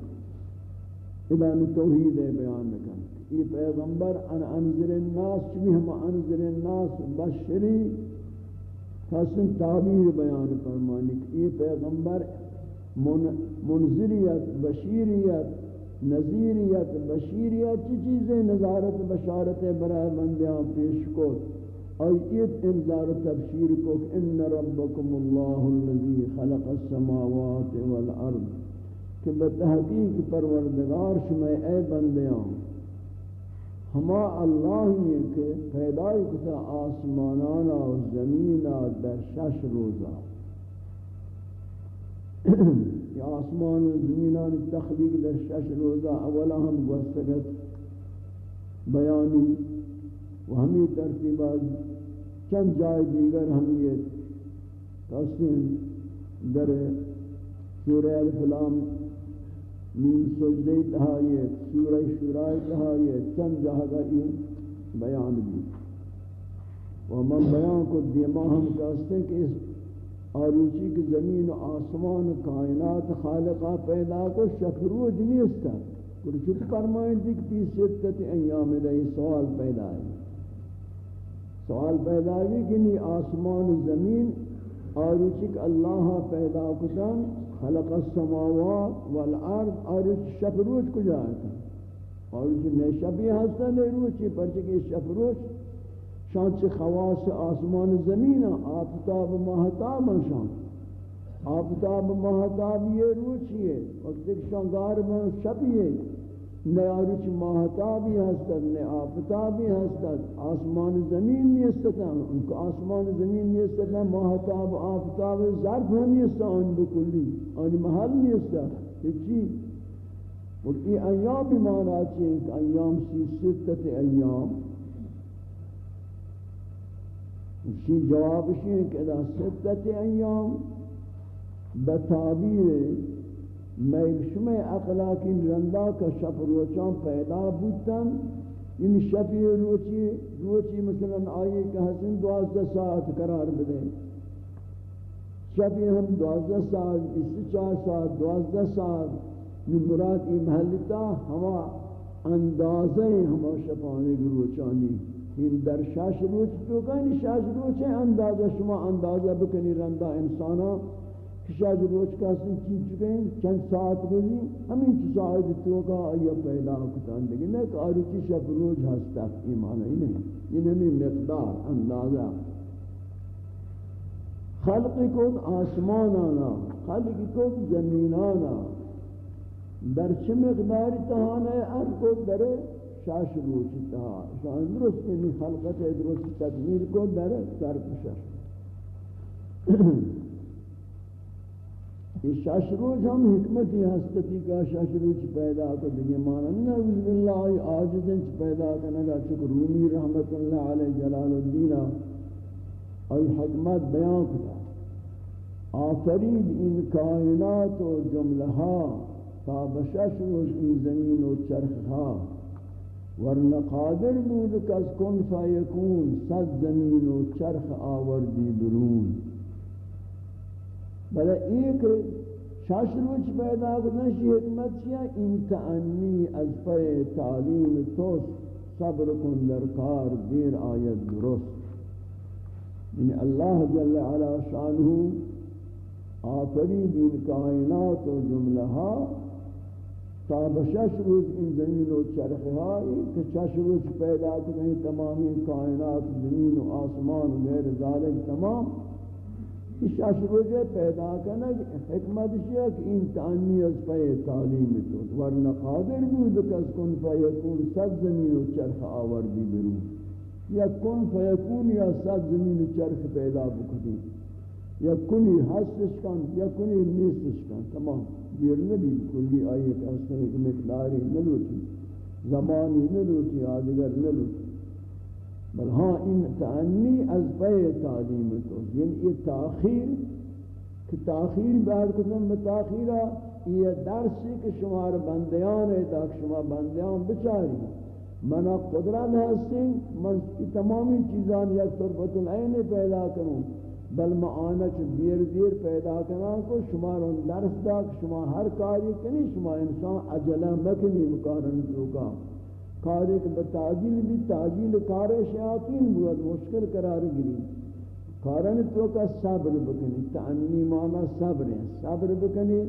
[SPEAKER 1] ادان توحید بیان کرنے۔ یہ پیغمبر ان انذر الناس بھی ہم انذر الناس بشری حسن تعبیر بیان فرمانی کہ یہ پیغمبر منذریت بشیریت نذیریت بشیریت چی چیزیں، نظارت، بشارت برائے بندیاں پیش کو آیت انذار تبشیر کو ان ربکم اللہ الذی خلق السماوات والارض کہ بتحقیق پروردگار شما اے بندیاں ہما اللہ ہی کہ پیدای کتا آسمانانا و زمینا در شش روزا۔ کہ آسمان و زمینان تخلیق در شش روزا اولا ہم گوستگت بیانی و ہمیں ترتیبات چند جائے دیگر ہم یہ تحسین در سورہ الفلام نیم سجدے تہائیے، سورہ شرائے تہائیے، چند جہاں کا یہ بیان دی و من بیان کو دیما ہم کہتے ہیں کہ اس آروچی کی زمین و آسمان و کائنات خالقہ پیدا کو شکروج نہیں ہے۔ کل فرمائیں دیکھ پیسیت ایام دہی سوال پیدا ہے۔ سوال پیدا ہوئی کہ نہیں آسمان و زمین اور اللہ پیدا کتن، خلق السماوات والارض اور شب روز کو جاتا اور جو نئے شبی ہستا، نئے روز چی پرچہ شب روز شان چی خواص آسمان زمین، آفتاب مہتاب شان. آفتاب مہتاب یہ روز چیئے وقت ایک شانگار میں شبی ہے. نیارچ ماہتابی ہستد نے آفتابی ہستد آسمان زمین نیستتا ان کو آسمان زمین نیستتا ماہتاب، آفتاب ظرف ہم نیستا ان بکلی ان محل نیستا چی اور یہ ایام بھی مانا چاہیے کہ ایام سی ستت ایام. اسی جواب شیئے کہ ستت ایام. بتابیر میں شمع اخلاقی رندہ کا شب روچان پیدا بودتن یعنی شبی روچی روچی مثلا آئی کہ حسن دوازدہ ساعت قرار بدے شبی ہم دوازدہ ساعت اس چار ساعت دوازدہ ساعت. مراد ای محلتا ہما اندازہ ہما شپانے روچانی. این در شاش روچ، تو کہیں شاش روچ ہے اندازہ شما اندازہ بکنی رندہ انسانا. شاید روچ کا سن چیز چکے ہیں چند ساعت گزی ہمیں چیز ساعت تو کا آیا پیدا کتان لیکن ایک آروچی شب روچ ہستا ایمان ہی نہیں یہ نمی مقدار اندازہ خلق کن آسمان آنا خلق کن زمین آنا در چه مقدار تہانا ہے ارد کو در شاش روچ تہا شان درست یعنی خلقت درست تدمیر کو در سر پشش یہ شش روز ہم حکمتی ہستی کا شش روز پیدا کو دیگه مانا نعوذ باللہ آجزن چ پیدا کنگا چک رومی رحمت اللہ علیہ جلال الدین ای حکمت بیان کتا۔ آفرید ان کائنات و جملہا تا بشش روز ان زمین و چرخها ورنہ قادر بود کس کن فیکون، صد زمین و چرخ آوردی برون۔ بلے ایک شاش روچ پیدا کرنا حکمت شیا ان تعنی از پے تعلیم توس صبر کن در کار دیر آیت درست. یعنی اللہ جل علا شانہ آفری دین کائنات و جملہا تا بشش روز ان زمین و چرخہائی کہ شش روز پیدا کرنے تمامی کائنات، زمین و آسمان و غیر ذالک تمام. شش روزے پیدا کرنا حکمت شیئا کہ ان تانی از پہ تعلیم تو، ورنہ قادر بود کس کن فیکون صد زمین و چرخ آوردی برو. یا کن فیکون یا صد زمین و چرخ پیدا بکتی یا کنی حسش کن یا کنی نیستش کن. تمام، دیر نبی، کلی آئی کہ اس ایک مقداری نلوٹی زمانی نلوٹی آدگر نلوٹی بل ہاں ان تعنی از بے تعلیم تو۔ یعنی یہ تاخیر، کہ تاخیر بعد کتن بتاخیرہ یہ درسی کہ شمار بندیان ہے تاک شما بندیان بچاری۔ منا قدرت ہستیں من تمامی چیزان یک طرفت العین پیدا کروں بل معانا معانچ دیر دیر پیدا کرنا کو شما رون درس دا شما ہر کاری کنی، شما انسان عجلہ مکنی، مکارن توکا کاری کہ بتاجیل بھی تاجیل کار شیاطین بود مشکل قرار گری۔ کارن توکا صبر بکنی تعنی معنی صبر ہے، صبر بکنی۔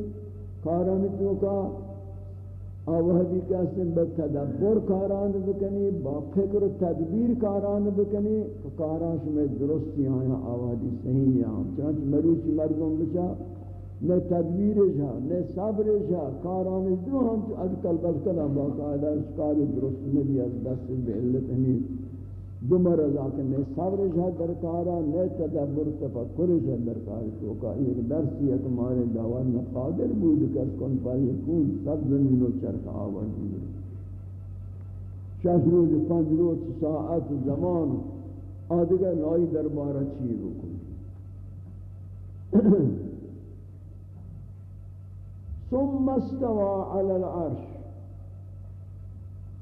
[SPEAKER 1] کارن توکا آوہدی کہستن بتدبر کاران بکنی، با فکر و تدبیر کاران بکنی۔ تو کاران شمی درستی آیا آوہدی صحیح آیا چنانچہ مروچی مردم بچا نہ تدبیر جا نہ صبر جا کاران درو ہم از کل بس کلام باقاعدہ اس کاری درست نبی از دست بے علت ہمیں دو مرض آکے نئے صبر جہاں درکارا نئے تدبر تفکر جہاں درکار تو کا ایک درسی ہے کہ مارے دعوان نقادر بود کس کن پر یکون سب زمین و چرک آوان بود۔ شش روز، پنج روز، ساعت، زمان، آدھگر نائی دربارہ چی رکن ثم استوى على العرش.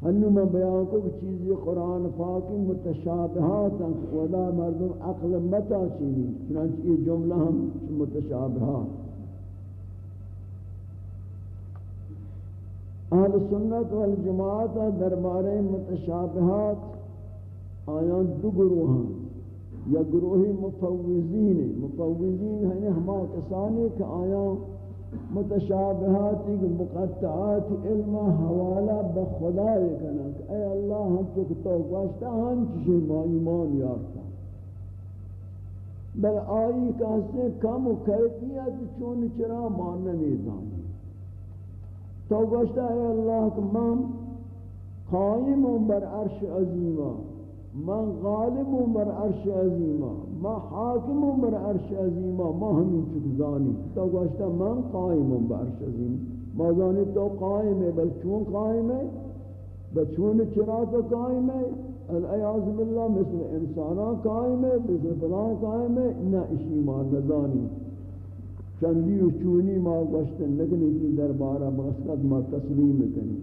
[SPEAKER 1] ہنو میں بیان کو کہ چیزی قرآن پاکی متشابہات ہیں خدا مردم عقل متا چیزی، چنانچہ یہ جملہ ہم متشابہات اہل سنت والجماعت دربار متشابہات آیان دو گروہ ہیں، یا گروہ مفوضین مفوضین ہیں ہما کسانی کہ آیان متشابہاتی کہ مقطعات علم حوالہ بخدا کنا اے اللہ ہم تو تو گوشتا ہم چیزیں ایمان یارتا بل آئی کہتے کم و کیفیت چون چرا مان نمیدانی تو گوشتا اے اللہ کہ من قائم بر عرش عظیمہ من غالب بر عرش عظیمہ ما حاکم بر عرش عظیمہ ما ہمیں چکزانی تو گوشتا من قائم بر عرش عظیم. ما زانی تو قائم ہے بل چون قائم ہے بچون چرا تو قائم ہے العیاض باللہ مثل انسانا قائم ہے مثل فلان قائم ہے نہ اشی ما نزانی چندی و چونی ما گوشتا نکنی کی دربارہ مغسقت ما تسلیم کنی.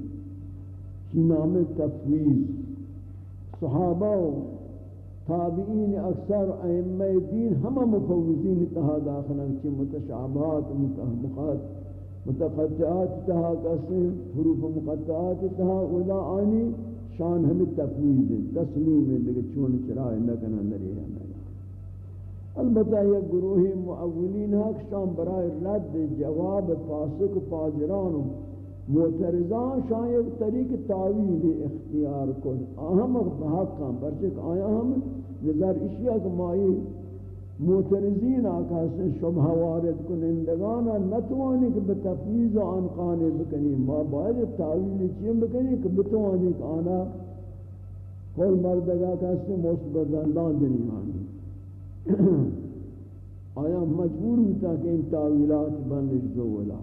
[SPEAKER 1] شی نام تفویض؟ صحابہ و تابعین اکثر ائمہ دین ہم مفوضین تہا داخلن چی متشابہات متقطعات تہا کسی، حروف مقطعات تہا ودا آنی شان ہمیں تفویض، تسلیم ہے لیکن چون چرائے نکن اندری ہے البتہ یہ گروہ معولین حق شان برائے رد جواب فاسق فاجران معترضان شاید طریق تعویل اختیار کن۔ اہم حق ہم پرچک آیا ہم نظر اشیاء کہ مائی معترضین آکا سے شبہ وارد کنندگانا نتوانی کہ بتفیز آن قانے بکنی۔ ما باید تعویل چیم بکنی کہ بتوانی کہ آنا کل مردگا کسی مصبت زندان دنیانی آیا مجبور ہوتا کہ ان تعویلات بندش دولا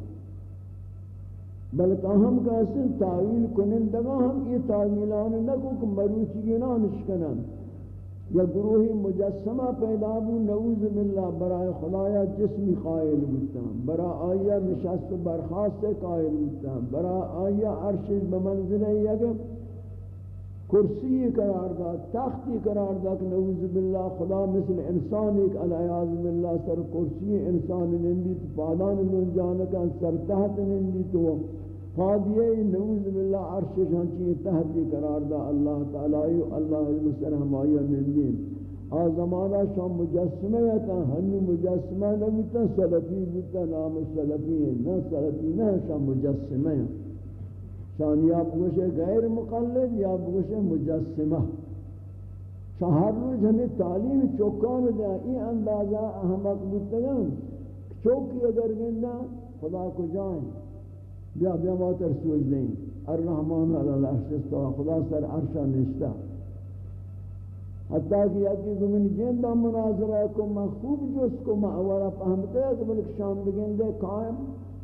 [SPEAKER 1] بلکہ ہم کہتے تعویل کنندگا ہم یہ تعویلان نکو کہ مروچی گنان شکنن۔ یا گروہی مجسمہ پیدا بو، نعوذ باللہ برای خدایا جسمی قائل بودتا برای آیا نشست برخواست قائل بودتا برای آیا عرشش بمنزل یکم۔ کرسی قرار دا تختی قرار دا کہ نعوذ باللہ خدا مثل انسان ایک علیاذ باللہ سر کرسی انسان نندی تو پادان ننجانکا سر تحت نندی تو. فادیہ نعوذ باللہ عرش شانچی تحتی قرار دا اللہ تعالی و اللہ المسر ہمائی من دین آ زمانہ شام مجسمہ تا ہنو مجسمہ نبیتا سلفی بیتا نام سلفی ہے نہ سلفی نہ شام مجسمہ شان یا بگوشے غیر مقلد یا بگوشے مجسمہ شان ہر روز ہمیں تعلیم چوکان دیا این اندازہ احمق بیتا چوکی اگر گندہ، خدا کو جائیں بیا بیا ما تر سوچ دیں، الرحمن علی العرش استوا خدا سر عرش نشتا. حتیٰ کہ یکی گمین جندہ مناظرہ کو میں خوب جس کو میں اولا فہمتے ہیں کہ بلک شام بگندے، قائم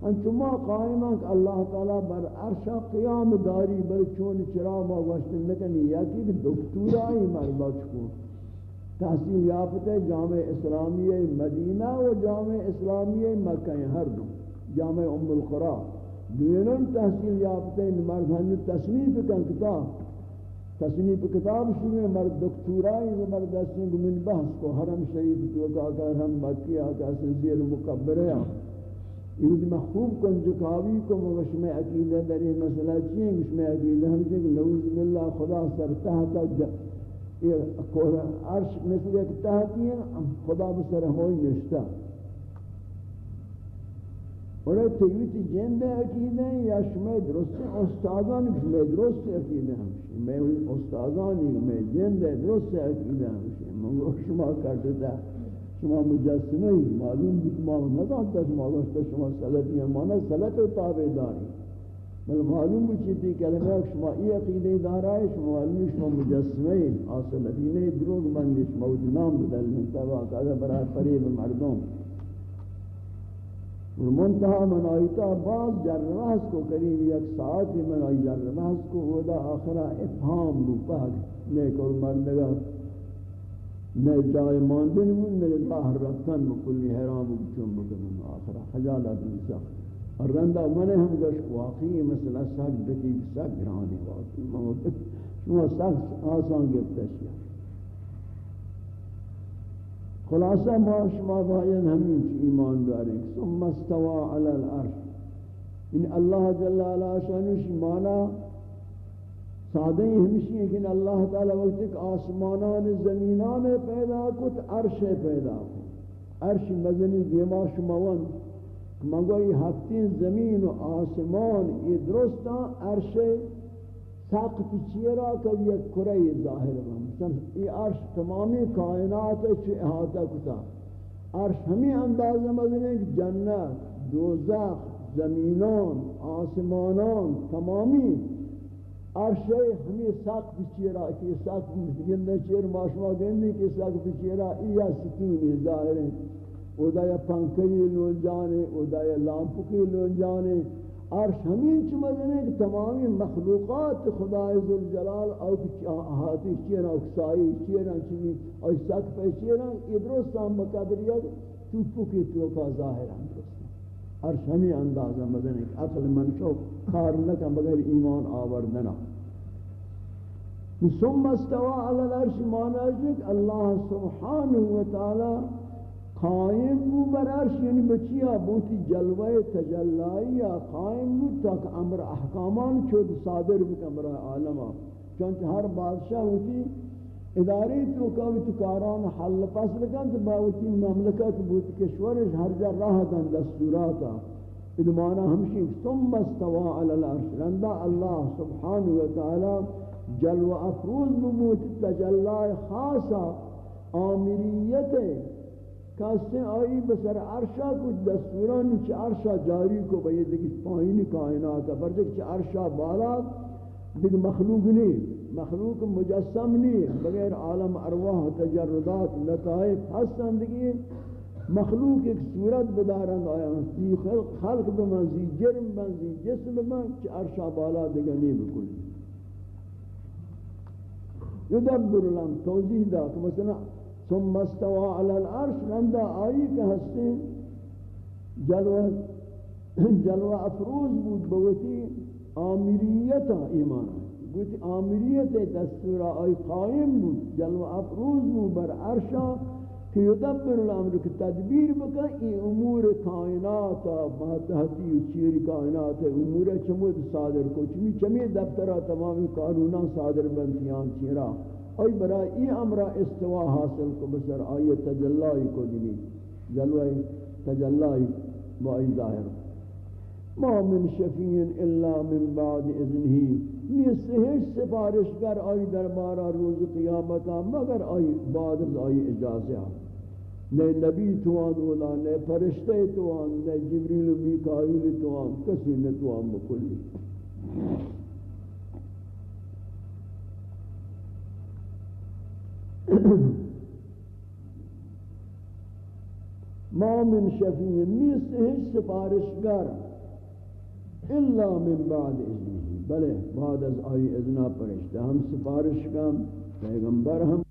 [SPEAKER 1] انچما قائم ہیں کہ اللہ تعالیٰ بر عرشہ قیام داری، بر چون چرا ما گوشتن نکنی. یکی کہ دکتور آئی مربا چکو تحصیل یافتے جامع اسلامی مدینہ و جامع اسلامی مکہ، ہر دو. جامع ام القرآ دوینن تحصیل یافتے مرد ہنو تصنیف کن کتاب. تصنیف کتاب شروع مرد دکتورائی زبردستی من بحث کو. حرم شریف تو کہ ہم مکی آقا سنزیر مکبر ہے. یعنی یہ میں خوب کنجکاوی کو مغش میں عقیدہ در یہ مسئلہ چیئے مغش میں عقیدہ ہم چیئے کہ نوز باللہ خدا سر تحتا عرش مثل ایک تحتی ہے خدا بسر ہوئی نشتا اور تیویت جند عقیدہ ہیں یا شما درست استادان، شما درست عقیدہ ہمشی میں استادانی میں جند درست عقیدہ ہمشی منگو شما کرتے تھا شما مجسمه ای معلوم بود ما ندانتا شما گوشتا شما سلفی ہیں مانا سلف تابع داری بل معلوم بود چیتی کلمه اک شما ای عقیده دارای شما معلوم شما مجسمه ای آسلفی نہیں دروگ بندی شما نام بدل منتبا کادا برای فریب مردم. منتہا منائیتا بعض جرمحس کو، قریب یک ساعت منائی جرمحس کو ودا آخرہ افہام لو پاک نیک اور مردگا میں جائے ماندن ہوں میں باہر رفتن مکلی حیرام بچون بکنن آخرہ. خجالت نسا اور رندہ منے ہم گوش واقعی مثلا سک دکی سک گرانی واقعی. شما سک آسان گفتا شیئر خلاصہ ما شما باید ہمیں ایمان داریں ثم استوى على العرش. ان اللہ جل علا شانش مانا سادہ ہی ہمشی ہے کہ اللہ تعالی وقت ایک آسمانان زمینان پیدا کت، عرش پیدا کت عرش مزنی دیما شما ون منگوئی ہفتین زمین و آسمان یہ درستا، عرش سقف چیرا کہ یہ کرے ظاہر ہے مثلا یہ عرش تمامی کائنات چھ احاطہ کتا. عرش ہمیں انداز مدنے کہ جنت، دوزخ، زمینان، آسمانان، تمامی عرش ہمیں سقف چیرا کہ سقف گندے چیر ماشما گندے کہ سقف چیرا یہ ستونی ظاہر ہے اودا یا پنکھری لون جانے اودا یا لامپکی لون جانے عرش ہمین چی مدنے کہ تمامی مخلوقات خدای ذوالجلال او احاتی چیرا اکسائی چیرا چیزی او سقف چیرا ادرستان مقدریت چوپو کی توکا ظاہر ہم درستان عرش ہمیں اندازہ مدنے کہ عقل منشو کار لکا بغیر ایمان آوردنا ثم استوى على العرش ہے کہ اللہ سبحانہ وتعالی قائم بو بر عرش. یعنی بچیا بوتی جلوہ تجلائی یا قائم بو تاک أمر احکامان چود صادر بکن برای عالمہ چونکہ ہر بادشاہ ہوتی اداری تو کاوی کاران حل فصل کن تو باوتی مملکت بوتی کشورش ہر جا راہ دن دستوراتا ادمانا ہمشی ثم استوا علی العرش. رندہ اللہ سبحانہ وتعالی جلوہ افروز بموتی تجلائی خاصا آمریت کاسے آئی بسر عرشا کچھ دستوران چھ عرشا جاری کو بھئی دیکھ پائنی کائنات برجک چھ عرشا بالا دیکھ مخلوق نہیں مخلوق مجسم نہیں بغیر عالم ارواح تجردات لطائف حسن دیکھ مخلوق ایک صورت بدارند آیا خلق خلق بمن جرم بمن زی جسم بمن چھ عرشا بالا دیکھ نہیں بکل یدبر لهم توضیح دا کہ مثلا ثم استوى على العرش رندا آئی کہ ہستے جلوہ جلوہ افروز بود بوتی آمریت ایمان. بوتی آمریت دستور آئی قائم بود. جلوہ افروز بود بر عرشا کہ یدبر الامر کی تدبیر بکا ای امور کائنات ماتحتی و چیر کائنات امور چمود صادر کو چمی چمی دفترہ تمامی قانونا صادر بنتیان چیرا ای برای ای امرہ استوا حاصل کو بسر آئی تجلائی کو دلی جلوہ تجلائی با ای ظاہر ما من شفین الا من بعد اذنہی نیست ہیچ سفارشگر آئی دربارہ روز قیامتا مگر آئی بعد از آئی اجازہ نئے نبی توان اولا نئے پرشتے توان نئے جبریل و میکائیل توان کسی نتوان بکلی ما من شفیع، نیست ہیچ سفارشگر الا من بعد اذنه بلے، بعد از آئی اذنہ پرشتہ ہم سفارش کا پیغمبر ہم